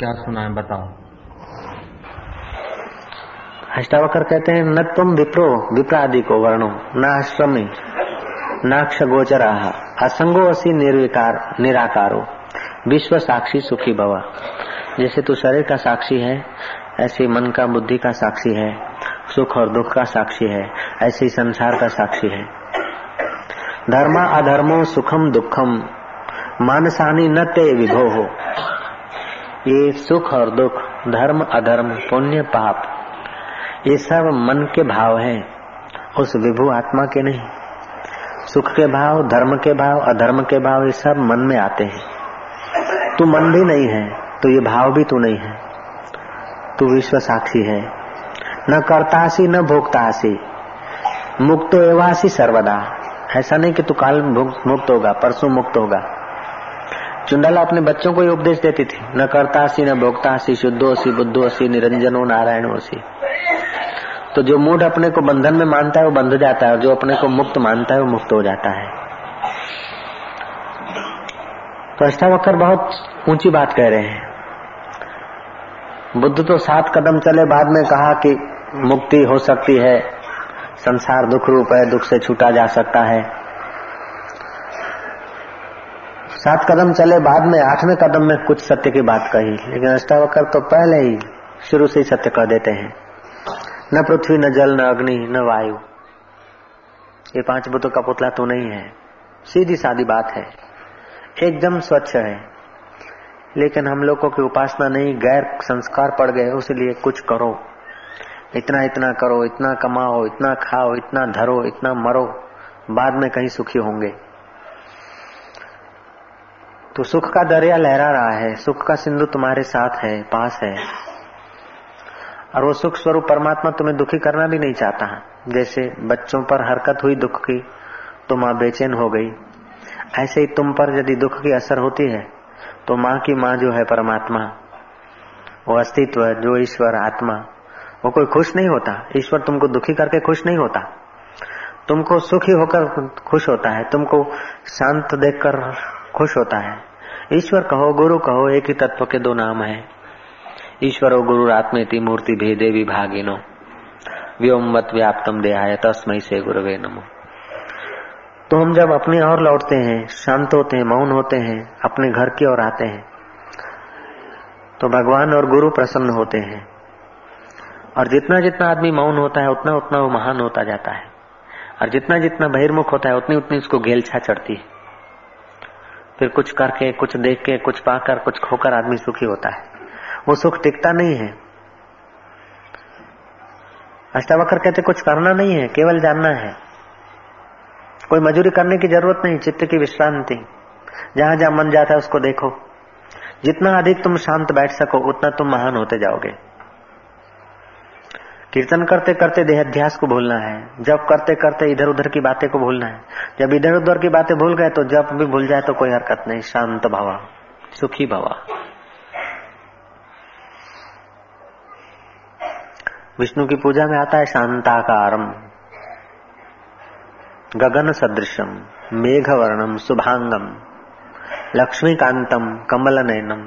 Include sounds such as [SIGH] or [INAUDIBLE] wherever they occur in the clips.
क्या सुना है, बताओ। अष्टावकर कहते हैं, न तुम विप्रो विप्रादि को वर्णो, न आश्रमी नाक्ष गोचरा असंगो असी निर्विकार, निराकारो विश्व साक्षी सुखी भवा। जैसे तू शरीर का साक्षी है, ऐसे मन का, बुद्धि का साक्षी है, सुख और दुख का साक्षी है, ऐसे ही संसार का साक्षी है। धर्म अधर्मो सुखम दुखम, मानसानी न ते विभो। हो ये सुख और दुख, धर्म, अधर्म, पुण्य, पाप, ये सब मन के भाव हैं, उस विभु आत्मा के नहीं। सुख के भाव, धर्म के भाव, अधर्म के भाव, ये सब मन में आते हैं। तू मन भी नहीं है तो ये भाव भी तू नहीं है। तू विश्व साक्षी है। न करता करतासी, न भोगतासी मुक्त एवासी सर्वदा। ऐसा नहीं कि तू काल मुक्त होगा, परसों मुक्त होगा। चुंडाला अपने बच्चों को ही उपदेश देती थी, न करता सी, न भोक्ता सी, शुद्धो भोगतासी शुद्धोसी बुद्धोसी निरंजनो नारायणोसी तो जो मूड अपने को बंधन में मानता है, वो बंध जाता है, और जो अपने को मुक्त मानता है, वो मुक्त हो जाता है। तो अष्टावक्र बहुत ऊँची बात कह रहे हैं। बुद्ध तो सात कदम चले, बाद में कहा कि मुक्ति हो सकती है, संसार दुख रूप है, दुख से छूटा जा सकता है। सात कदम चले, बाद में आठवें कदम में कुछ सत्य की बात कही। लेकिन अष्टावक्र तो पहले ही शुरू से ही सत्य कह देते हैं। न पृथ्वी, न जल, न अग्नि, न वायु। ये पाँच भूतों का पुतला तो नहीं है। सीधी सादी बात है। एकदम स्वच्छ है। लेकिन हम लोगों की उपासना नहीं, गैर संस्कार पड़ गए, उसलिए कुछ करो। इतना इतना करो, इतना कमाओ, इतना खाओ, इतना धरो, इतना मरो। बाद में कहीं सुखी होंगे। तो सुख का दरिया लहरा रहा है, सुख का सिंधु तुम्हारे साथ है, पास है। और वो सुख स्वरूप परमात्मा तुम्हें दुखी करना भी नहीं चाहता। जैसे बच्चों पर हरकत हुई दुख की तो माँ बेचैन हो गई। ऐसे ही तुम पर यदि दुख की असर होती है तो माँ की माँ जो है परमात्मा। वो अस्तित्व, जो ईश्वर, आत्मा, वो कोई खुश नहीं होता। ईश्वर तुमको दुखी करके खुश नहीं होता। तुमको सुखी होकर खुश होता है, तुमको शांत देखकर खुश होता है। ईश्वर कहो, गुरु कहो, एक ही तत्व के दो नाम है। ईश्वरो गुरुरात्मेति मूर्ति भेदे विभागिनो। व्योमवत व्याप्तम देहाय तस्मय से गुरुवे नमो। तो हम जब अपने और लौटते हैं, शांत होते हैं, मौन होते हैं, अपने घर की ओर आते हैं तो भगवान और गुरु प्रसन्न होते हैं। और जितना जितना आदमी मौन होता है, उतना उतना वो महान होता जाता है। और जितना जितना बहिर्मुख होता है, उतनी उतनी उसको घेलछा चढ़ती है। फिर कुछ करके, कुछ देख के कुछ पाकर, कुछ खोकर आदमी सुखी होता है। वो सुख टिकता नहीं है। अष्टावक्र कहते, कुछ करना नहीं है, केवल जानना है। कोई मजूरी करने की ज़रूरत नहीं, चित्त की विश्रांति। जहाँ जहाँ मन जाता है, उसको देखो। जितना अधिक तुम शांत बैठ सको, उतना तुम महान होते जाओगे। कीर्तन करते करते देहाध्यास को भूलना है। जब करते करते इधर उधर की बातें को भूलना है। जब इधर उधर की बातें भूल गए तो जब भी भूल जाए तो कोई हरकत नहीं। शांत भवा। सुखी भवा। विष्णु की पूजा में आता है शांताकारम। गगन सदृशम मेघ वर्णम शुभांगम, लक्ष्मीकांतम कमल नयनम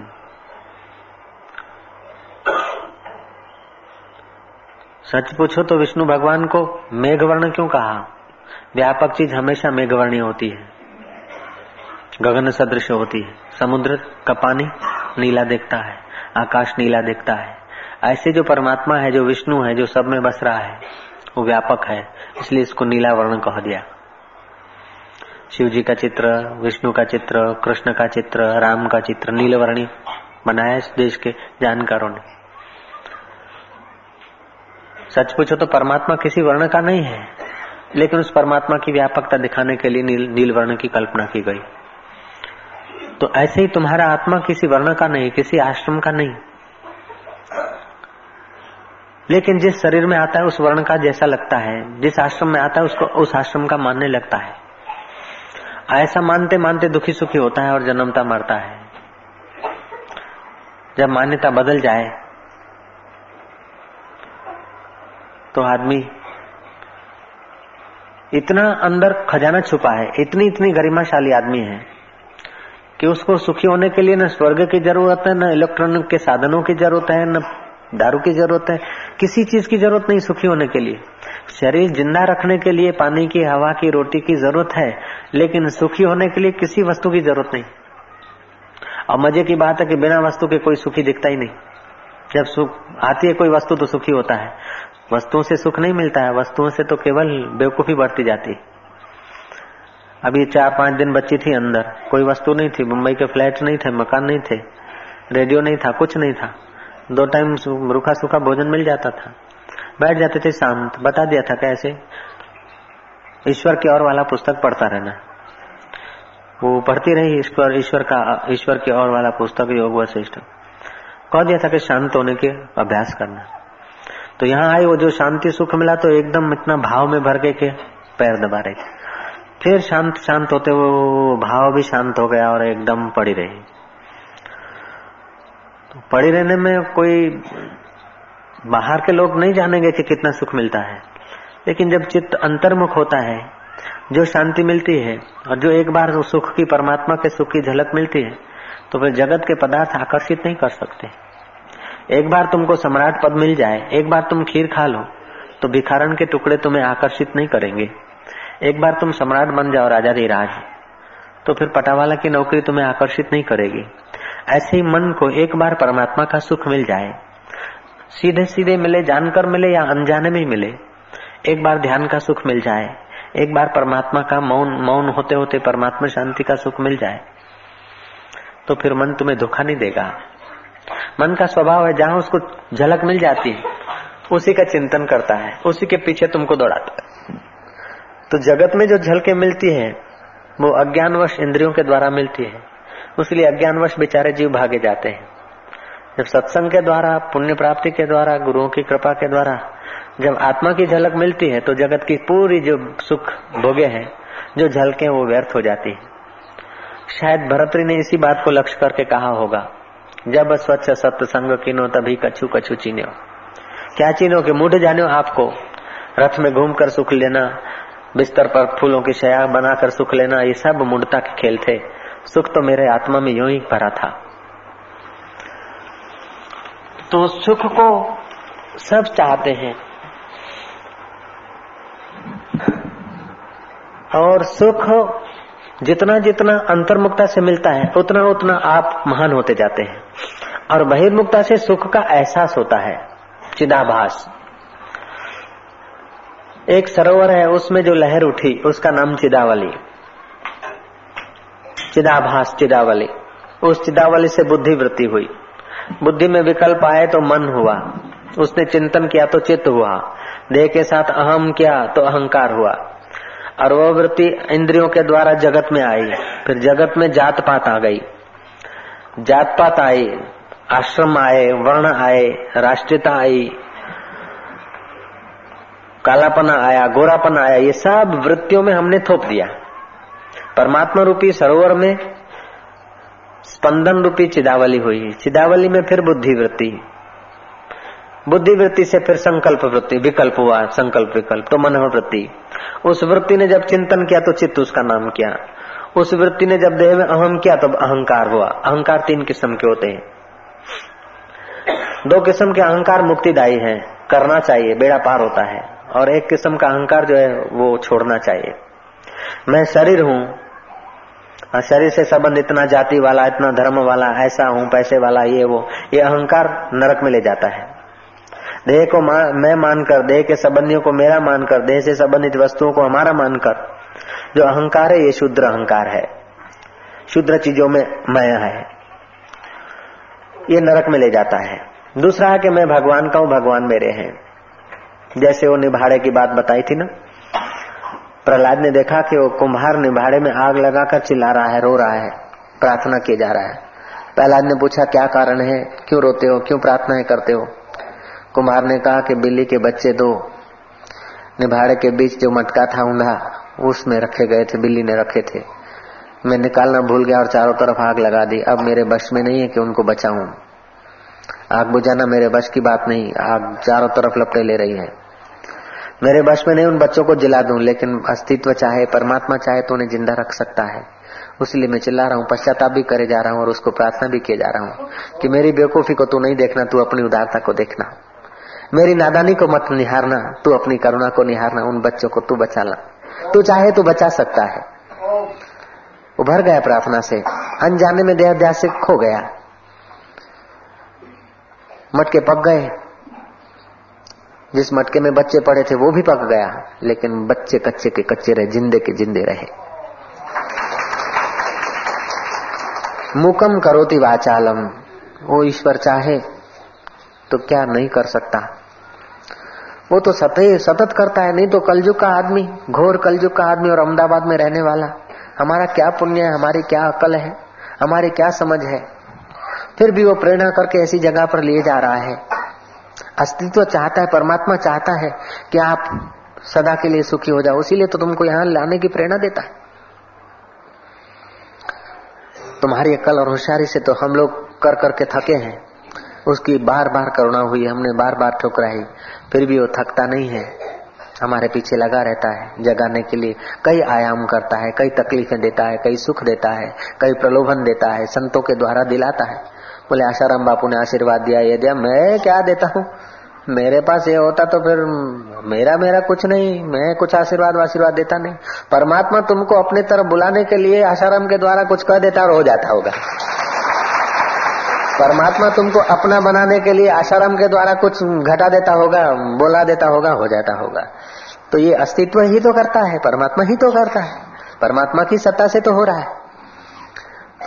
सच पूछो तो विष्णु भगवान को मेघवर्ण क्यों कहा? व्यापक चीज़ हमेशा मेघवर्णी होती है। गगन सदृश होती है। समुद्र का पानी नीला देखता है। आकाश नीला देखता है। ऐसे जो परमात्मा है, जो विष्णु है, जो सब में बस रहा है, वो व्यापक है। इसलिए इसको नीला वर्ण कह दिया। शिव जी का चित्र, विष्णु का चित्र, कृष्ण का चित्र, राम का चित्र, नीलवर्णी बनाया इस देश के जानकारों ने। सच पूछो तो परमात्मा किसी वर्ण का नहीं है। लेकिन उस परमात्मा की व्यापकता दिखाने के लिए नील नील वर्ण की कल्पना की गई। तो ऐसे ही तुम्हारा आत्मा किसी वर्ण का नहीं, किसी आश्रम का नहीं। लेकिन जिस शरीर में आता है, उस वर्ण का जैसा लगता है। जिस आश्रम में आता है, उसको उस आश्रम का मानने लगता है। ऐसा मानते मानते दुखी सुखी होता है और जन्मता मरता है। जब मान्यता बदल जाए तो आदमी इतना अंदर खजाना छुपा है, इतनी इतनी गरिमाशाली आदमी है कि उसको सुखी होने के लिए न स्वर्ग की ज़रूरत है, न इलेक्ट्रॉनिक के साधनों की ज़रूरत है, न दारू की ज़रूरत है, किसी चीज़ की ज़रूरत नहीं सुखी होने के लिए। शरीर ज़िंदा रखने के लिए पानी की, हवा की, रोटी की ज़रूरत है, लेकिन सुखी होने के लिए किसी वस्तु की ज़रूरत नहीं। और मज़े की बात है कि बिना वस्तु के कोई सुखी दिखता ही नहीं। जब सुख आती है, कोई वस्तु तो सुखी होता है। वस्तुओं से सुख नहीं मिलता है, वस्तुओं से तो केवल बेवकूफ़ी बढ़ती जाती अभी चार पाँच दिन बच्ची थी अंदर, कोई वस्तु नहीं थी, मुंबई के फ्लैट नहीं थे, मकान नहीं थे, रेडियो नहीं था, कुछ नहीं था। दो टाइम रूखा सूखा भोजन मिल जाता था। बैठ जाते थे शांत बता दिया था कैसे? ईश्वर की ओर वाला पुस्तक पढ़ता रहना। वो पढ़ती रही ईश्वर ईश्वर का, ईश्वर की ओर वाला पुस्तक, योग वशिष्ठ। कह दिया था कि शांत होने के अभ्यास करना। तो यहाँ आई वो जो शांति सुख मिला तो एकदम इतना भाव में भर गए के पैर दबा रहे थे। फिर शांत शांत होते वो भाव भी शांत हो गया और एकदम पड़ी रही। तो पड़ी रहने में कोई बाहर के लोग नहीं जानेंगे कि कितना सुख मिलता है। लेकिन जब चित्त अंतर्मुख होता है, जो शांति मिलती है और जो एक बार सुख की परमात्मा के सुख की झलक मिलती है तो फिर जगत के पदार्थ आकर्षित नहीं कर सकते। एक बार तुमको सम्राट पद मिल जाए, एक बार तुम खीर खा लो तो भिखारन के टुकड़े तुम्हें आकर्षित नहीं करेंगे। एक बार तुम सम्राट बन जाओ, राजा राज तो फिर पटावाला की नौकरी तुम्हें आकर्षित नहीं करेगी। ऐसे ही मन को एक बार परमात्मा का सुख मिल जाए सीधे सीधे मिले, जानकर मिले या अनजाने में मिले, एक बार ध्यान का सुख मिल जाए, एक बार परमात्मा का मौन मौन होते होते परमात्मा शांति का सुख मिल जाए तो फिर मन तुम्हें धोखा नहीं देगा। मन का स्वभाव है, जहाँ उसको झलक मिल जाती है, उसी का चिंतन करता है, उसी के पीछे तुमको दौड़ाता है। तो जगत में जो झलके मिलती है, वो अज्ञानवश इंद्रियों के द्वारा मिलती है। उसलिए अज्ञानवश बेचारे जीव भागे जाते हैं। जब सत्संग के द्वारा, पुण्य प्राप्ति के द्वारा, गुरुओं की कृपा के द्वारा, जब आत्मा की झलक मिलती है तो जगत की पूरी जो सुख भोगे हैं, जो झलके वो व्यर्थ हो जाती है। शायद भरतरी ने इसी बात को लक्ष्य करके कहा होगा जब स्वच्छ सत्संग किनो, तभी कछु कछु चीनो क्या चीनो के मुढ़ जाने आपको? रथ में घूमकर सुख लेना, बिस्तर पर फूलों की शया बनाकर सुख लेना, ये सब मुंडता के खेल थे। सुख तो मेरे आत्मा में यूँ ही भरा था। तो सुख को सब चाहते हैं। और सुख जितना जितना अंतर्मुक्ता से मिलता है, उतना उतना आप महान होते जाते हैं। और बहिर्मुक्ता से सुख का एहसास होता है, चिदाभास। एक सरोवर है, उसमें जो लहर उठी, उसका नाम चिदावली। चिदाभास, चिदावली। उस चिदावली से बुद्धि वृत्ति हुई। बुद्धि में विकल्प आए तो मन हुआ। उसने चिंतन किया तो चित्त हुआ। देह के साथ अहम किया तो अहंकार हुआ। और वह वृत्ति इंद्रियों के द्वारा जगत में आई, फिर जगत में जात पात आ गई। जात पात आई, आश्रम आए, वर्ण आए, राष्ट्रीयता आई, कालापना आया, गोरापन आया, ये सब वृत्तियों में हमने थोप दिया। परमात्मा रूपी सरोवर में स्पंदन रूपी चिदावली हुई। चिदावली में फिर बुद्धि वृत्ति बुद्धि वृत्ति से फिर संकल्प वृत्ति, विकल्प हुआ, संकल्प विकल्प तो मन वृत्ति उस वृत्ति ने जब चिंतन किया तो चित्त उसका नाम किया। उस वृत्ति ने जब देह में अहम किया तो अहंकार हुआ। अहंकार तीन किस्म के होते हैं। दो किस्म के अहंकार मुक्तिदायी हैं, करना चाहिए, बेड़ा पार होता है। और एक किस्म का अहंकार जो है, वो छोड़ना चाहिए। मैं शरीर हूँ। शरीर से संबंध इतना जाति वाला, इतना धर्म वाला, ऐसा हूँ, पैसे वाला, ये वो। ये अहंकार नरक में ले जाता है। देह को मा, मानकर देह के संबंधियों को मेरा मानकर देह से संबंधित वस्तुओं को हमारा मानकर जो अहंकार है ये शुद्र अहंकार है। शुद्र चीज़ों में मया है। ये नरक में ले जाता है। दूसरा है कि मैं भगवान का हूँ भगवान मेरे हैं। जैसे वो निभाड़े की बात बताई थी ना प्रहलाद ने देखा कि वो कुम्हार निभाड़े में आग लगाकर चिल्ला रहा है रो रहा है प्रार्थना किए जा रहा है। प्रहलाद ने पूछा क्या कारण है? क्यों रोते हो? क्यों प्रार्थनाएँ करते हो? कुम्हार ने कहा कि बिल्ली के बच्चे दो, निभाड़े के बीच जो मटका था ऊंधा, उसमें रखे गए थे, बिल्ली ने रखे थे। मैं निकालना भूल गया और चारों तरफ़ आग लगा दी। अब मेरे बश में नहीं है कि उनको बचाऊं। आग बुझाना मेरे बश की बात नहीं, आग चारों तरफ़ लपटे ले रही है। मेरे बश में नहीं, उन बच्चों को जिला दूँ, लेकिन अस्तित्व चाहे, परमात्मा चाहे तो उन्हें ज़िंदा रख सकता है। उसलिए मैं चिल्ला रहा हूँ, पश्चाताप भी करे जा रहा हूँ और उसको प्रार्थना भी किए जा रहा हूँ कि मेरी बेवकूफ़ी को तू नहीं देखना, तू अपनी उदारता को देखना। मेरी नादानी को मत निहारना, तू अपनी करुणा को निहारना, उन बच्चों को तू बचा ला तू चाहे तो बचा सकता है। उभर गया प्रार्थना से, अनजाने में देहाध्यास से खो गया। मटके पक गए। जिस मटके में बच्चे पड़े थे, वो भी पक गया, लेकिन बच्चे कच्चे के कच्चे रहे, जिंदे के जिंदे रहे। मुकम करोति वाचालम। वो ईश्वर चाहे तो क्या नहीं कर सकता? वो तो सतत सतत करता है, नहीं तो कलयुग का आदमी, घोर कलयुग का आदमी और अहमदाबाद में रहने वाला। हमारा क्या पुण्य है, हमारी क्या अकल है, हमारी क्या समझ है? फिर भी वो प्रेरणा करके ऐसी जगह पर लिए जा रहा है। अस्तित्व चाहता है, परमात्मा चाहता है कि आप सदा के लिए सुखी हो जाओ। इसीलिए तो तुमको यहाँ लाने की प्रेरणा देता है। तुम्हारी अकल और होशियारी से तो हम लोग कर करके थके हैं। उसकी बार बार करुणा हुई, हमने बार बार ठुकराई फिर भी वो थकता नहीं है। हमारे पीछे लगा रहता है, जगाने के लिए। कई आयाम करता है, कई तकलीफें देता है, कई सुख देता है, कई प्रलोभन देता है, संतों के द्वारा दिलाता है। बोले, आशाराम बापू ने आशीर्वाद दिया, ये दिया, मैं क्या देता हूँ? मेरे पास ये होता तो फिर मेरा मेरा कुछ नहीं, मैं कुछ आशीर्वाद आशीर्वाद देता नहीं। परमात्मा तुमको अपने तरफ़ बुलाने के लिए आशाराम के द्वारा कुछ कह देता और हो जाता होगा। परमात्मा तुमको अपना बनाने के लिए आशाराम के द्वारा कुछ घटा देता होगा, बोला देता होगा, हो जाता होगा। तो ये अस्तित्व ही तो करता है, परमात्मा ही तो करता है। परमात्मा की सत्ता से तो हो रहा है।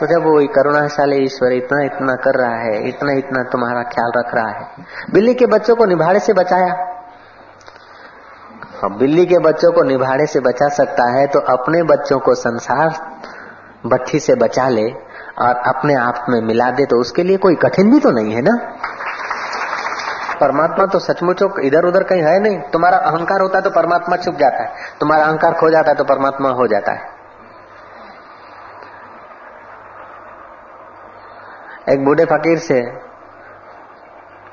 तो जब वो करुणाशाली ईश्वर इतना इतना कर रहा है, इतना इतना तुम्हारा ख्याल रख रहा है, बिल्ली के बच्चों को निभाड़े से बचाया। अब बिल्ली के बच्चों को निभाड़े से बचा सकता है तो अपने बच्चों को संसार भट्ठी से बचा ले। और अपने आप में मिला दे तो उसके लिए कोई कठिन भी तो नहीं है ना? परमात्मा तो सचमुचो इधर उधर कहीं है नहीं। तुम्हारा अहंकार होता है तो परमात्मा छुप जाता है। तुम्हारा अहंकार खो जाता है तो परमात्मा हो जाता है। एक बूढ़े फकीर से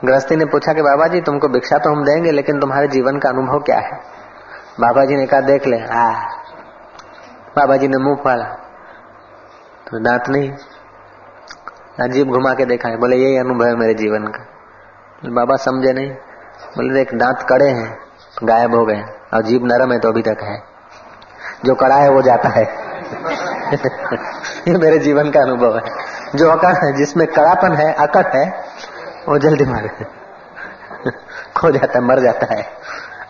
गृहस्थी ने पूछा कि बाबा जी तुमको भिक्षा तो हम देंगे, लेकिन तुम्हारे जीवन का अनुभव क्या है? बाबा जी ने कहा, देख ले। आ बाबा जी ने मुँह फाड़ा। तो दांत नहीं अजीब घुमा के देखा है, बोले, यही अनुभव है मेरे जीवन का। बाबा समझे नहीं। बोले, देख, दांत कड़े हैं, गायब हो गए और जीव नरम है तो अभी तक है। जो कड़ा है, वो जाता है। [LAUGHS] ये मेरे जीवन का अनुभव है। जो अकड़ है, जिसमें कड़ापन है, अकड़ है, वो जल्दी मार [LAUGHS] खो जाता है, मर जाता है।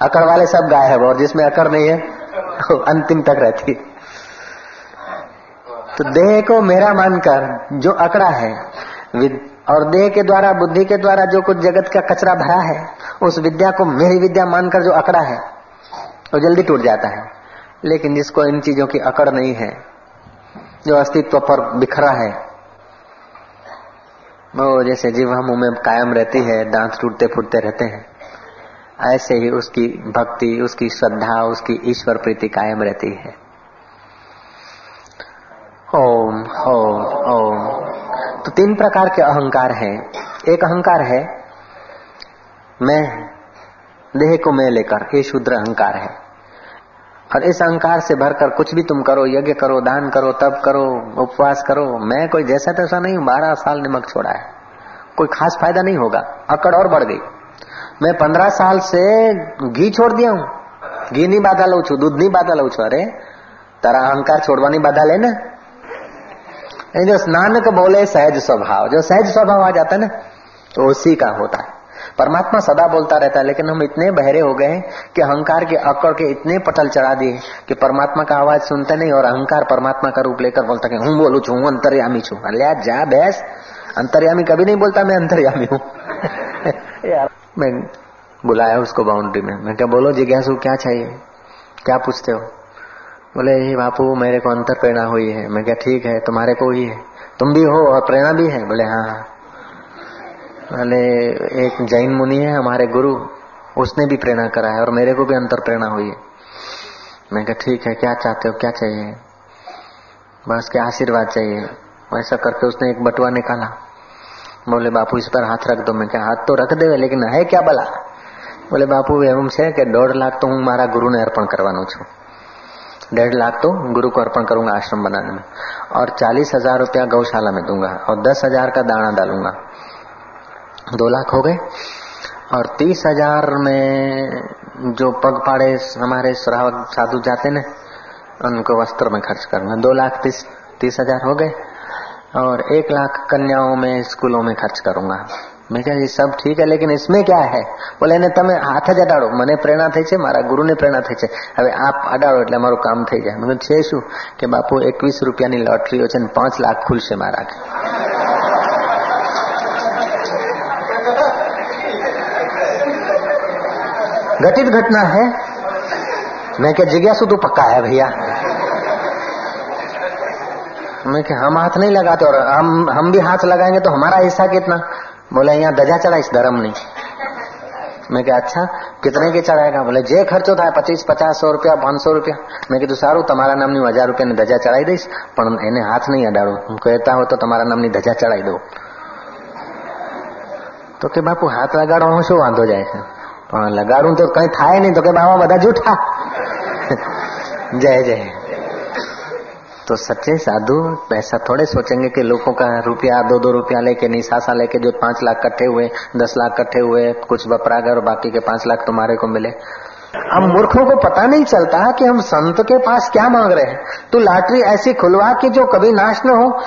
अकड़ वाले सब गायब, और जिसमें अकड़ नहीं है, वो अंतिम तक रहती तो देह को मेरा मानकर जो अकड़ा है और देह के द्वारा, बुद्धि के द्वारा जो कुछ जगत का कचरा भरा है, उस विद्या को मेरी विद्या मानकर जो अकड़ा है, वो जल्दी टूट जाता है। लेकिन जिसको इन चीज़ों की अकड़ नहीं है, जो अस्तित्व पर बिखरा है, वो जैसे जीवा मुँह में कायम रहती है, दांत टूटते फूटते रहते हैं, ऐसे ही उसकी भक्ति, उसकी श्रद्धा, उसकी ईश्वर प्रीति कायम रहती है। ओम ओम ओम। तो तीन प्रकार के अहंकार हैं। एक अहंकार है, मैं, देह को मैं लेकर, ये शुद्र अहंकार है। और इस अहंकार से भरकर कुछ भी तुम करो, यज्ञ करो, दान करो, तप करो, उपवास करो, मैं कोई जैसा तैसा नहीं हूँ बारह साल निमक छोड़ा है। कोई खास फ़ायदा नहीं होगा, अकड़ और बढ़ गई। मैं पंद्रह साल से घी छोड़ दिया हूँ। घी नहीं बाधा लो छू, दूध नहीं बाधा लो छू। अरे, तारा अहंकार छोड़वा नहीं बाधा लेना जो स्नान बोले सहज स्वभाव। जो सहज स्वभाव आ जाता है ना तो उसी का होता है। परमात्मा सदा बोलता रहता है लेकिन हम इतने बहरे हो गए कि अहंकार के अकड़ के इतने पटल चढ़ा दिए कि परमात्मा का आवाज़ सुनते नहीं और अहंकार परमात्मा का रूप लेकर बोलता कि हूँ बोलू छू हूँ अंतर्यामी छू। अलिया जा भैंस अंतर्यामी कभी नहीं बोलता मैं अंतर्यामी हूँ। [LAUGHS] मैं बुलाया उसको बाउंड्री में। मैं क्या बोलो जिज्ञासु क्या चाहिए? क्या पूछते हो? बोले ये बापू मेरे को अंतर प्रेरणा हुई है मैं क्या ठीक है तुम्हारे को ही है तुम भी हो और प्रेरणा भी है बोले हाँ बोले एक जैन मुनि है हमारे गुरु उसने भी प्रेरणा करा है और मेरे को भी अंतर प्रेरणा हुई है मैं क्या ठीक है क्या चाहते हो क्या चाहिए बस क्या आशीर्वाद चाहिए ऐसा करके उसने एक बटुआ निकाला बोले बापू इस पर हाथ रख दो मैं क्या हाथ तो रख दे लेकिन है क्या बला बोले बापू एवं છે કે દોઢ લાખ તો હું મારા ગુરુને અર્પણ કરવાનો છું डेढ़ लाख तो गुरु को अर्पण करूँगा आश्रम बनाने में। और चालीस हज़ार रुपया गौशाला में दूँगा और दस हज़ार का दाना डालूँगा। दो लाख हो गए। और तीस हज़ार में जो पग पाड़े हमारे श्रावक साधु जाते न उनको वस्त्र में खर्च करूँगा दो लाख तीस तीस हज़ार हो गए। और एक लाख कन्याओं में स्कूलों में खर्च करूँगा। મેં કહ્યું ये सब ठीक है लेकिन इसमें क्या है બોલે એને તમે હાથ જ અડાડો મને પ્રેરણા થઈ છે મારા ગુરુને પ્રેરણા થઈ છે હવે આપ અડાડો એટલે મારું કામ થઈ જાય મેં છે શું કે બાપુ એકવીસ રૂપિયાની લોટરીઓ છે ને પાંચ લાખ ખુલશે મારા घटित घटना है मैं क्या जिज्ञासु तो पक्का है भैया मैं क्या हम हाथ नहीं लगाते और हम हम भी हाथ लगाएंगे तो हमारा हिस्सा कितना बोले અહીંયા ધજા ચડાઈશ ધર્મની મેં કે અચ્છા કિતને કે ચડાયેગા બોલે જે ખર્ચો થાય પચીસ પચાસ સો રૂપિયા પાંચસો રૂપિયા મેં કીધું સારું તમારા નામની હજાર રૂપિયાની ધજા ચડાવી દઈશ પણ એને હાથ નહીં અડાડું હું કહેતા હો તો તમારા નામની ધજા ચડાવી દઉં તો કે બાપુ હાથ લગાડવામાં શું વાંધો જાય છે પણ લગાડું તો કઈ થાય નહીં તો કે બાબા બધા જૂઠા જય જય तो सच्चे साधु पैसा थोड़े सोचेंगे कि लोगों का रुपया दो दो रुपया लेके निशासा लेके जो पाँच लाख कट्ठे हुए, दस लाख कट्ठे हुए, कुछ बपरागर और बाकी के पाँच लाख तुम्हारे को मिले। हम मूर्खों को पता नहीं चलता कि हम संत के पास क्या मांग रहे हैं। तू लाटरी ऐसी खुलवा कि जो कभी नाश न हो।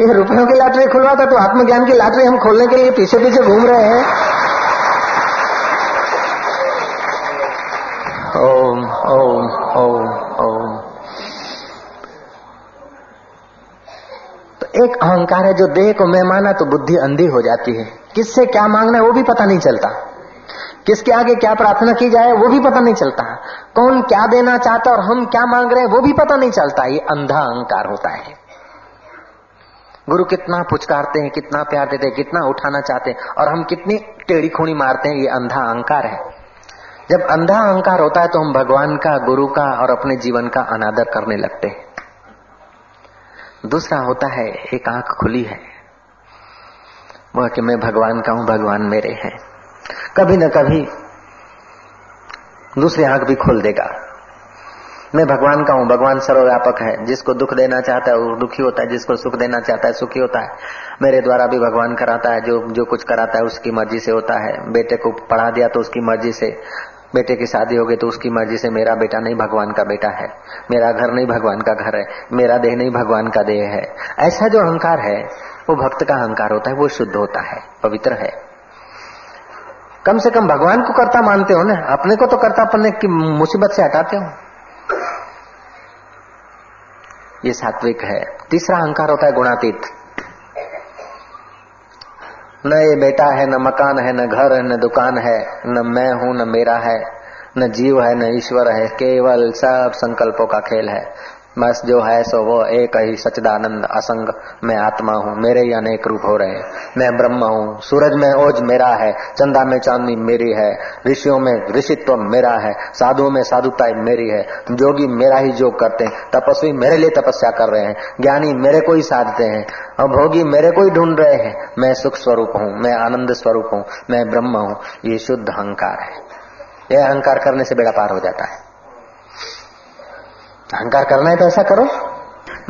ये रुपयों की लाटरी खुलवाता तो आत्मज्ञान की लाटरी हम खोलने के लिए पीछे पीछे घूम रहे हैं। ओम ओम ओम ओम। एक अहंकार है जो देह को मैं माना तो बुद्धि अंधी हो जाती है। किससे क्या मांगना है वो भी पता नहीं चलता। किसके आगे क्या प्रार्थना की जाए वो भी पता नहीं चलता। कौन क्या देना चाहता और हम क्या मांग रहे हैं वो भी पता नहीं चलता। ये अंधा अहंकार होता है। गुरु कितना पुचकारते हैं, कितना प्यार देते हैं, कितना उठाना चाहते हैं और हम कितनी टेढ़ी खूणी मारते हैं, ये अंधा अहंकार है। जब अंधा अहंकार होता है तो हम भगवान का, गुरु का और अपने जीवन का अनादर करने लगते हैं। दूसरा होता है, एक आँख खुली है। वह कि मैं भगवान का हूँ, भगवान मेरे हैं। कभी न कभी दूसरी आँख भी खोल देगा। मैं भगवान का हूँ, भगवान सर्वव्यापक है। जिसको दुख देना चाहता है, वो दुखी होता है। जिसको सुख देना चाहता है, सुखी होता है। मेरे द्वारा भी भगवान कराता है, जो जो कुछ कराता है, उसकी मर्ज़ी से होता है। बेटे को पढ़ा दिया तो उसकी मर्ज़ी से। बेटे की शादी हो गई तो उसकी मर्ज़ी से मेरा बेटा नहीं भगवान का बेटा है। मेरा घर नहीं भगवान का घर है। मेरा देह नहीं भगवान का देह है। ऐसा जो अहंकार है, वो भक्त का अहंकार होता है, वो शुद्ध होता है, पवित्र है। कम से कम भगवान को करता मानते हो ना? अपने को तो करता अपने की मुसीबत से हटाते हो। ये सात्विक है। तीसरा अहंकार होता है गुणातीत। न ये बेटा है, न मकान है, न घर है, न दुकान है, न मैं हूँ, न मेरा है, न जीव है, न ईश्वर है, केवल सब संकल्पों का खेल है। बस जो है सो वो एक ही सच्चिदानंद असंग मैं आत्मा हूँ। मेरे ही अनेक रूप हो रहे हैं। मैं ब्रह्म हूँ। सूरज में ओज मेरा है। चंदा में चांदनी मेरी है। ऋषियों में ऋषित्व मेरा है। साधुओं में साधुता मेरी है। जोगी मेरा ही योग करते हैं। तपस्वी मेरे लिए तपस्या कर रहे हैं। ज्ञानी मेरे को ही साधते हैं। और भोगी मेरे को ही ढूंढ रहे हैं। मैं सुख स्वरूप हूँ। मैं आनंद स्वरूप हूँ। मैं ब्रह्म हूँ। ये शुद्ध अहंकार है। यह अहंकार करने से बेड़ा पार हो जाता है। अहंकार करना है तो ऐसा करो।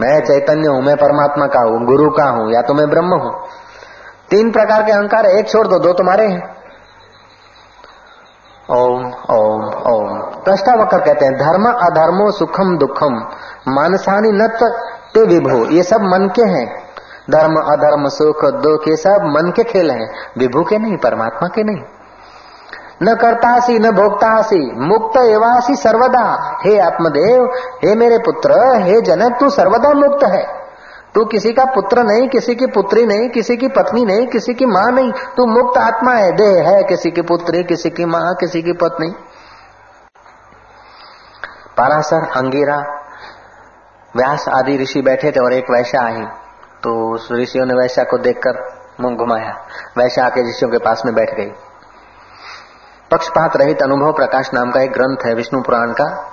मैं चैतन्य हूँ, मैं परमात्मा का हूँ, गुरु का हूँ, या तो मैं ब्रह्म हूँ। तीन प्रकार के अहंकार, एक छोड़ दो दो तुम्हारे हैं। ओम ओम ओम। प्रष्टावकर कहते हैं, धर्म अधर्मो सुखम दुखम, मानसानी नत ते विभु। ये सब मन के हैं। धर्म अधर्म सुख दुख, ये सब मन के खेल हैं। विभू के नहीं, परमात्मा के नहीं। न करतासी, न भोगतासी मुक्त एवासी सर्वदा। हे आत्मदेव, हे मेरे पुत्र, हे जनक, तू सर्वदा मुक्त है। तू किसी का पुत्र नहीं, किसी की पुत्री नहीं, किसी की पत्नी नहीं, किसी की माँ नहीं। तू मुक्त आत्मा है, देह है, किसी की पुत्री, किसी की माँ, किसी की पत्नी। पारासर अंगीरा, व्यास आदि ऋषि बैठे थे और एक वैश्या आई। तो उस ऋषियों ने वैश्या को देखकर मुँह घुमाया। वैश्या आके ऋषियों के पास में बैठ गई। पक्षपात रहित अनुभव प्रकाश नाम का एक ग्रंथ है विष्णु पुराण का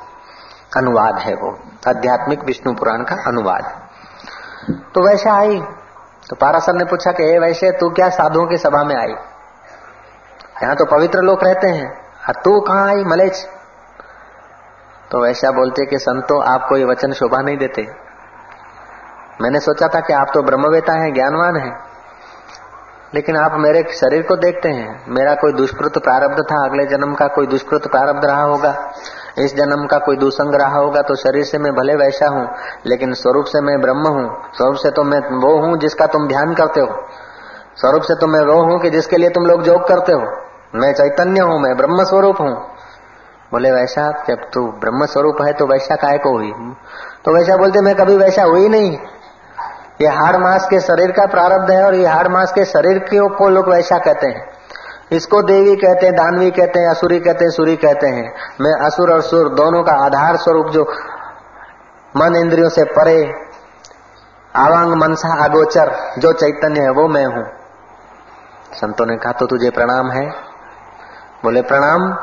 अनुवाद है वो, आध्यात्मिक विष्णु पुराण का अनुवाद। तो वैसे आई तो पारासर ने पूछा कि वैसे तू क्या साधुओं की सभा में आई? यहाँ तो पवित्र लोग रहते हैं, और तू कहाँ आई, मलेच? तो वैसा बोलते कि, संतो आपको ये वचन शोभा नहीं देते। मैंने सोचा था कि आप तो ब्रह्मवेता हैं, ज्ञानवान हैं। लेकिन आप मेरे शरीर को देखते हैं। मेरा कोई दुष्कृत प्रारब्ध था, अगले जन्म का कोई दुष्कृत प्रारब्ध रहा होगा। इस जन्म का कोई दुसंग रहा होगा तो शरीर से मैं भले वैसा हूँ, लेकिन स्वरूप से मैं ब्रह्म हूँ। स्वरूप से तो मैं वो हूँ जिसका तुम ध्यान करते हो। स्वरूप से तो मैं वो हूँ कि जिसके लिए तुम लोग जोग करते हो। मैं चैतन्य हूँ, मैं ब्रह्म स्वरूप हूँ। बोले वैसा जब तू ब्रह्म स्वरूप है तो वैसा काय को हुई? तो वैसा बोलते, मैं कभी वैसा हुई नहीं। ये हाड़ मास के शरीर का प्रारब्ध है और ये हाड़ मास के शरीर को लोग वैसा कहते हैं। इसको देवी कहते हैं, दानवी कहते हैं, असुरी कहते हैं, सुरी कहते हैं। मैं असुर और सुर दोनों का आधार स्वरूप जो मन इंद्रियों से परे आवांग मनसा अगोचर जो चैतन्य है, वो मैं हूँ। संतों ने कहा तो तुझे प्रणाम है? बोले, प्रणाम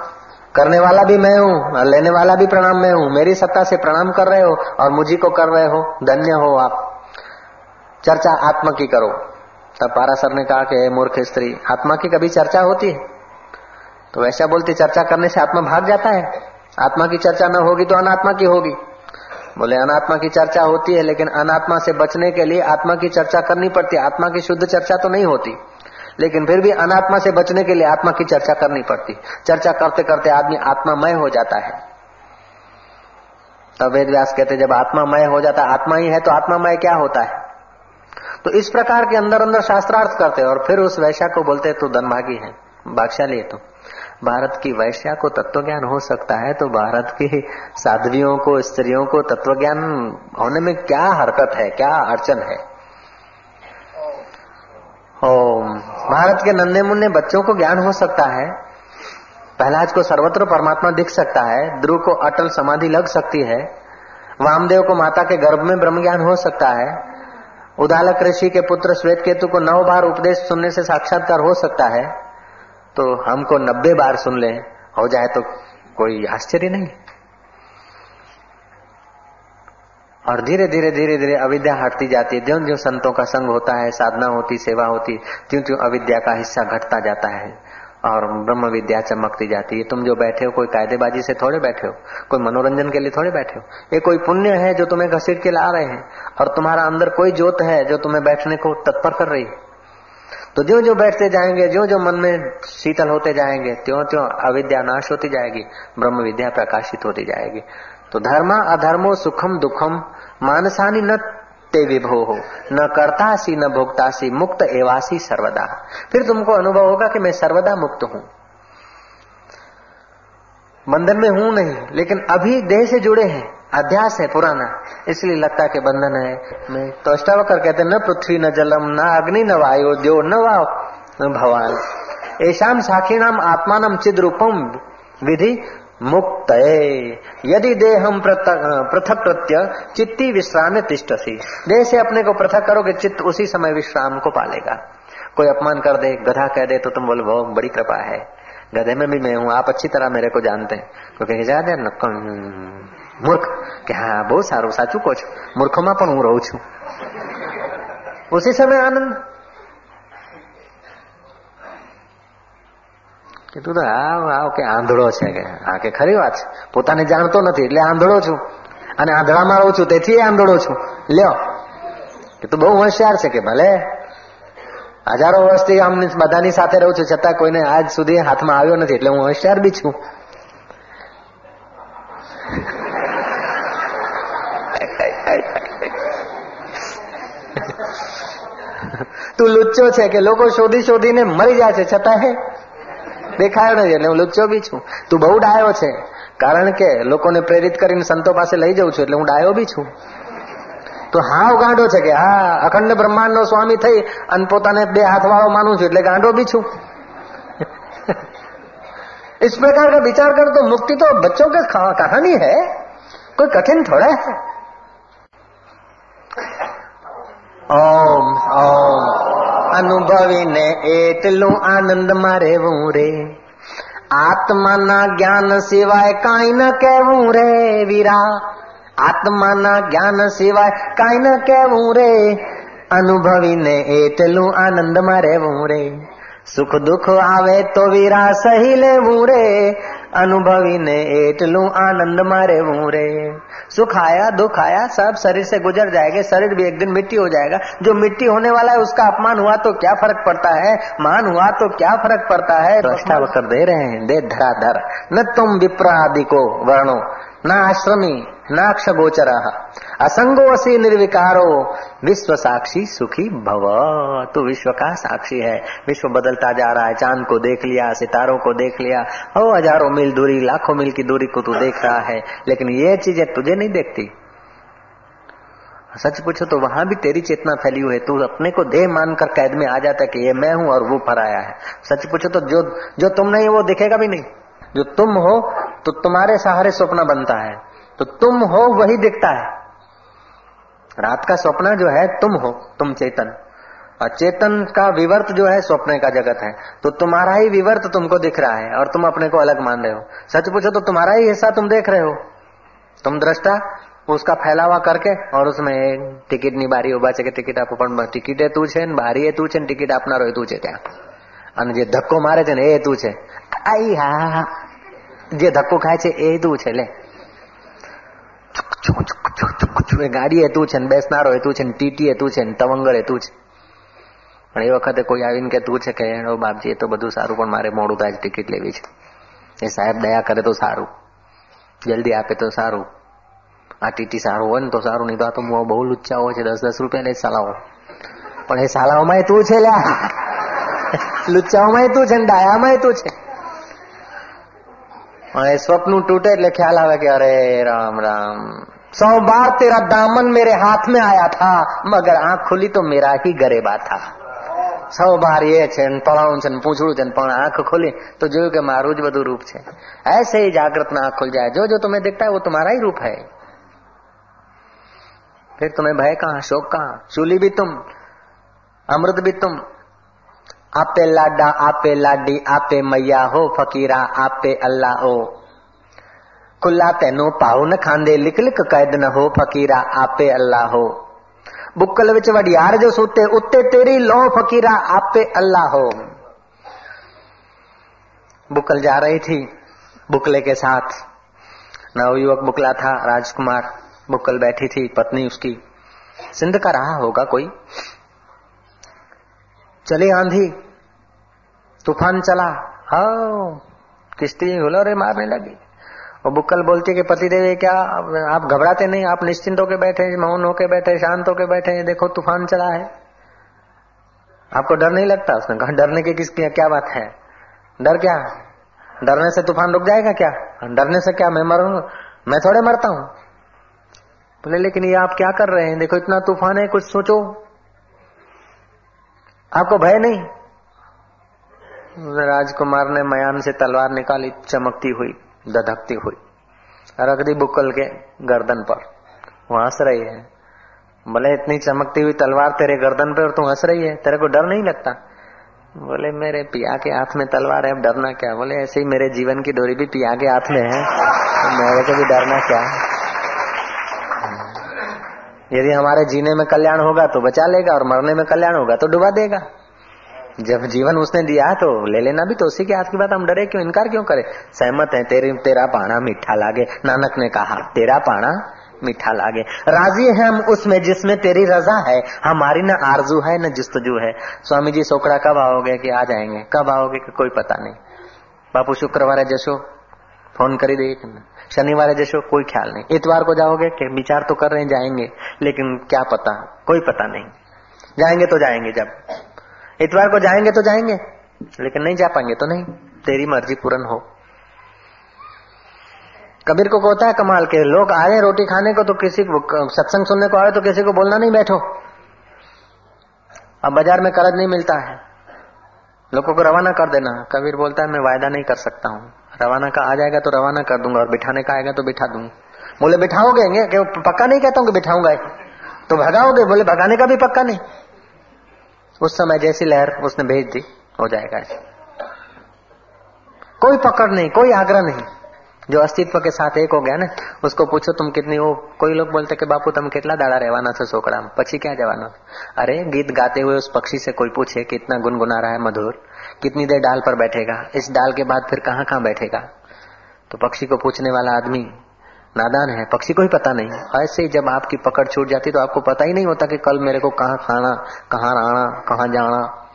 करने वाला भी मैं हूँ, लेने वाला भी प्रणाम मैं हूँ। मेरी सत्ता से प्रणाम कर रहे हो और मुझी को कर रहे हो। धन्य हो आप। चर्चा आत्मा की करो। तब पारासर ने कहा कि मूर्ख स्त्री, आत्मा की कभी चर्चा होती है? तो वैसा बोलती, चर्चा करने से आत्मा भाग जाता है। आत्मा की चर्चा न होगी तो अनात्मा की होगी। बोले, अनात्मा की चर्चा होती है, लेकिन अनात्मा से बचने के लिए आत्मा की चर्चा करनी पड़ती है। आत्मा की शुद्ध चर्चा तो नहीं होती, लेकिन फिर भी अनात्मा से बचने के लिए आत्मा की चर्चा करनी पड़ती। चर्चा करते करते आदमी आत्मामय हो जाता है। तब वेद व्यास कहते, जब आत्मामय हो जाता, आत्मा ही है तो आत्मामय क्या होता है? तो इस प्रकार के अंदर अंदर शास्त्रार्थ करते और फिर उस वैश्या को बोलते तो धनभागी है भागशाली है तो। भारत की वैश्या को तत्व ज्ञान हो सकता है तो भारत की साध्वियों को, स्त्रियों को तत्व ज्ञान होने में क्या हरकत है, क्या अड़चन है? ओम भारत के नन्हे मुन्ने बच्चों को ज्ञान हो सकता है। पहलाज को सर्वत्र परमात्मा दिख सकता है, ध्रुव को अटल समाधि लग सकती है, वामदेव को माता के गर्भ में ब्रह्म ज्ञान हो सकता है। उदालक ऋषि के पुत्र श्वेत केतु को नौ बार उपदेश सुनने से साक्षात्कार हो सकता है तो हमको नब्बे बार सुन ले। हो जाए तो कोई आश्चर्य नहीं। और धीरे धीरे धीरे धीरे अविद्या हटती जाती है। ज्यों ज्यों संतों का संग होता है, साधना होती, सेवा होती त्यों त्यों अविद्या का हिस्सा घटता जाता है। और ब्रह्म विद्या चमकती जाती है। तुम जो बैठे हो, कोई कायदेबाजी से थोड़े बैठे हो, कोई मनोरंजन के लिए थोड़े बैठे हो। ये कोई पुण्य है जो तुम्हें घसीट के ला रहे हैं और तुम्हारा अंदर कोई जोत है जो तुम्हें बैठने को तत्पर कर रही है? तो जो जो बैठते जाएँगे जो जो मन में शीतल होते जाएँगे त्यों त्यों अविद्या नाश होती जाएगी, ब्रह्म विद्या प्रकाशित होती जाएगी। तो धर्म अधर्मो सुखम दुखम, मानसानी न ते विभो। हो न करतासी, न भोगतासी मुक्त एवासी सर्वदा। फिर तुमको अनुभव होगा कि मैं सर्वदा मुक्त हूँ। बंधन में हूँ नहीं, लेकिन अभी देह से जुड़े हैं। अध्यास है पुराना, इसलिए लगता के बंधन है। मैं तो अष्टावकर कहते न पृथ्वी, न जलम, न अग्नि, न वायु द्यो न वाव न भवान। ऐशाम आत्मा आत्मान चिद रूपम विधि मुक्त यदि देहम पृथक प्रत्य चित्ती विश्राम तिष्टसी देह से अपने को पृथक करोगे चित्त उसी समय विश्राम को पालेगा कोई अपमान कर दे गधा कह दे तो तुम बोलो बहुत बड़ी कृपा है गधे में भी मैं हूं आप अच्छी तरह मेरे को जानते हैं क्योंकि ज्यादा મૂર્ખ કે હા બહુ સારું સાચું કહો છો મૂર્ખોમાં પણ હું રહું છું ઉસી સમય આનંદ કે તું તો આવ આવ કે આંધળો છે કે. હા, કે ખરી વાત છે. પોતાને જાણતો નથી, એટલે આંધળો છું. અને આંધળામાં રહું છું, તેથી આંધળો છું. લ્યો. કે તું બહુ હોશિયાર છે કે ભલે? હજારો વર્ષથી આમ બધાની સાથે રહું છું, છતાં કોઈને આજ સુધી હાથમાં આવ્યો નથી, એટલે હું હોશિયાર બી છું. તું લુચ્ચો છે કે લોકો શોધી શોધીને મરી જાય છે, છતાં હે દેખાયો નથી એટલે હું લુચ્ચો બી છું તું બહુ ડાયો છે કારણ કે લોકોને પ્રેરિત કરીને સંતો પાસે લઈ જઉં છું એટલે હું ડાયો બી છું તો હાવ ગાંડો છે કે હા અખંડ બ્રહ્માંડ નો સ્વામી થઈ અને પોતાને બે હાથ વાળો માનું છું એટલે ગાંડો બી છું इस प्रकार का विचार कर तो मुक्ति तो बच्चों के कहानी है कोई कठिन थोड़ा है ઓમ ઓમ અનુભવીને એટલું આનંદ મારે હું રે આત્માના જ્ઞાન સિવાય કાંઈ ન કહેવું રે વીરા આત્માના જ્ઞાન સિવાય કાંઈ ન કહેવું રે અનુભવીને એટલું આનંદ મારે હું રે સુખ દુઃખ આવે તો વીરા સહી લેવું રે અનુભવીને એટલું આનંદ મારે હું રે सुख आया, दुख आया, सब शरीर से गुजर जाएगा, शरीर भी एक दिन मिट्टी हो जाएगा। जो मिट्टी होने वाला है, उसका अपमान हुआ तो क्या फ़र्क पड़ता है? मान हुआ तो क्या फ़र्क पड़ता है? कर दे रहे हैं, दे धराधर। न तुम विप्र आदि को वर्णो, न आश्रमी नाक्ष गोचर असंगो असी निर्विकारो विश्व साक्षी सुखी भव। तू विश्व का साक्षी है। विश्व बदलता जा रहा है। चाँद को देख लिया, सितारों को देख लिया। हो, हज़ारों मील दूरी, लाखों मील की दूरी को तू देख रहा है। लेकिन ये चीज़ें तुझे नहीं देखती। सच पूछो तो वहाँ भी तेरी चेतना फैली हुई है। तू अपने को देह मानकर कैद में आ जाता है कि ये मैं हूँ और वो फराया है। सच पूछो तो जो जो तुम नहीं वो दिखेगा भी नहीं। जो तुम हो तो तुम्हारे सहारे सपना बनता है। तो तुम हो वही दिखता है रात का स्वप्न जो है तुम हो तुम चेतन और चेतन का विवर्त जो है स्वप्न का जगत है तो तुम्हारा ही विवर्त तुमको दिख रहा है और तुम अपने को अलग मान रहे हो सच पूछो तो तुम्हारा ही हिस्सा तुम देख रहे हो तुम दृष्टा उसका फैलावा करके और उसमें टिकट नहीं बारी उभा છે કે ટિકિટ આપો પણ ટિકિટ એ તું છે ને બારી એ તું છે ને ટિકિટ આપનારો એ તું છે ત્યાં અને જે ધક્કો મારે છે ને એ તું છે આઈ હા જે ધક્કો ખાય છે એ તું છે લે ગાડી હેતું છે ને, બેસનારો હેતું છે ને, ટીટી હેતું છે ને, તવંગર હેતું છે. પણ એ વખતે કોઈ આવીને કે તું છે કે એનો બાપજી, એ તો બધું સારું, પણ મારે મોડું થાય ટિકિટ લેવી છે. એ સાહેબ દયા કરે તો સારું. જલ્દી આપે તો સારું. આ ટીટી સારું હોય ને તો સારું, નહીં તો આ તો બહુ લુચ્ચા હોય છે દસ દસ રૂપિયા લે સાલાઓ પણ એ સાલાઓમાં તું છે લ્યા. લુચ્ચાઓમાં તું છે ને, ડાયામાં તું છે. અને સ્વપ્ન તૂટે એટલે ખ્યાલ આવે કે અરે રામ રામ सौ बार तेरा दामन मेरे हाथ में आया था मगर आंख खुली तो मेरा ही गरेबा था સૌ બાર એ છે તળાવ છે પૂછડું છે પણ આંખ ખોલી તો જોયું કે મારું જ બધું રૂપ છે ऐसे ही जागृत में आंख खुल जाए जो जो तुम्हें दिखता है वो तुम्हारा ही रूप है फिर तुम्हें भय कहा शोक कहा चूली भी तुम अमृत भी तुम आपे लाडा आपे लाडी आपे मैया हो फकीरा आपे अल्लाह हो कुल्ला तेनो पाओ न खांदे लिक लिक कैद न हो फकीरा आपे अल्लाह हो बुक्कल विच वडियार जो सूते उत्ते तेरी लो फकीरा आपे अल्लाह हो बुकल जा रही थी बुकले के साथ नव युवक बुकला था राजकुमार बुकल बैठी थी पत्नी उसकी सिंध का रहा होगा कोई चली आंधी। तूफ़ान चला। हाँ किश्ती हुलरे मारने लगी। और बुक्कल बोलती कि पति देव क्या, आप घबराते नहीं, आप निश्चिंत होके बैठे मौन होके बैठे शांत होके बैठे देखो तूफ़ान चला है। आपको डर नहीं लगता? उसने कहा, डरने की किसकी, क्या बात है? डर क्या डरने से तूफ़ान रुक जाएगा क्या? डरने से क्या मैं मरू? मैं थोड़े मरता हूँ। बोले, लेकिन ये आप क्या कर रहे हैं? देखो, इतना तूफ़ान है, कुछ सोचो। आपको भय नहीं? राजकुमार ने मयान से तलवार निकाली, चमकती हुई धधकती हुई रख दी बुक्कल के गर्दन पर। वो हंस रही है। बोले, इतनी चमकती हुई तलवार तेरे गर्दन पर और तू हंस रही है? तेरे को डर नहीं लगता? बोले, मेरे पिया के हाथ में तलवार है, अब डरना क्या? बोले, ऐसे ही मेरे जीवन की डोरी भी पिया के हाथ में है। तो मेरे को भी डरना क्या? यदि हमारे जीने में कल्याण होगा तो बचा लेगा और मरने में कल्याण होगा तो डुबा देगा। जब जीवन उसने दिया तो ले लेना भी तो उसी के हाथ की बात, हम डरे क्यों, इनकार क्यों करे? सहमत है, तेरे, तेरा पाना मीठा लागे। नानक ने कहा, तेरा पाना मीठा लागे। राज़ी है हम उसमें जिसमें तेरी रजा है। हमारी न आरज़ू है, न जिस्तजू है। स्वामी जी, सोकड़ा कब आओगे कि आ जाएँगे? कब आओगे कि कोई पता नहीं। बापू, शुक्रवार है जशो फ़ोन करी दे शनिवार जशो कोई ख्याल नहीं। इतवार को जाओगे, कि विचार तो कर रहे हैं, जाएँगे, लेकिन क्या पता? कोई पता नहीं। जाएँगे तो जाएँगे जब। इतवार को जाएँगे तो जाएँगे, लेकिन नहीं जा पाएँगे तो नहीं। तेरी मर्ज़ी पूर्ण हो। कबीर को कहता है, कमाल के लोग आए रोटी खाने को तो किसी को, सत्संग सुनने को आए तो किसी को बोलना नहीं, बैठो। अब बाज़ार में कर्ज नहीं मिलता है। लोगों को रवाना कर देना। कबीर बोलता है, मैं वायदा नहीं कर सकता हूँ। रवाना का आ जाएगा तो रवाना कर दूँगा और बिठाने का आएगा तो बिठा दूँगा। बोले, बिठाओगे? पक्का नहीं कहता हूँ कि बिठाऊँगा। तो भगाओगे? बोले, भगाने का भी पक्का नहीं। उस समय जैसी लहर उसने भेज दी, हो जाएगा ऐसे। कोई पकड़ नहीं, कोई आग्रह नहीं। जो अस्तित्व के साथ एक हो गया ना, उसको पूछो, तुम कितनी हो? कोई लोग बोलते कि, बापू, तुम कितना दाड़ा रहवाना छो सोकड़ा पची क्या जवाना अरे, गीत गाते हुए उस पक्षी से कोई पूछे कितना गुनगुना रहा है मधुर? कितनी देर डाल पर बैठेगा? इस डाल के बाद फिर कहाँ कहाँ बैठेगा? तो पक्षी को पूछने वाला आदमी, नादान है, पक्षी को ही पता नहीं। ऐसे ही जब आपकी पकड़ छूट जाती तो आपको पता ही नहीं होता कि कल मेरे को कहाँ खाना, कहाँ रहना, कहाँ जाना।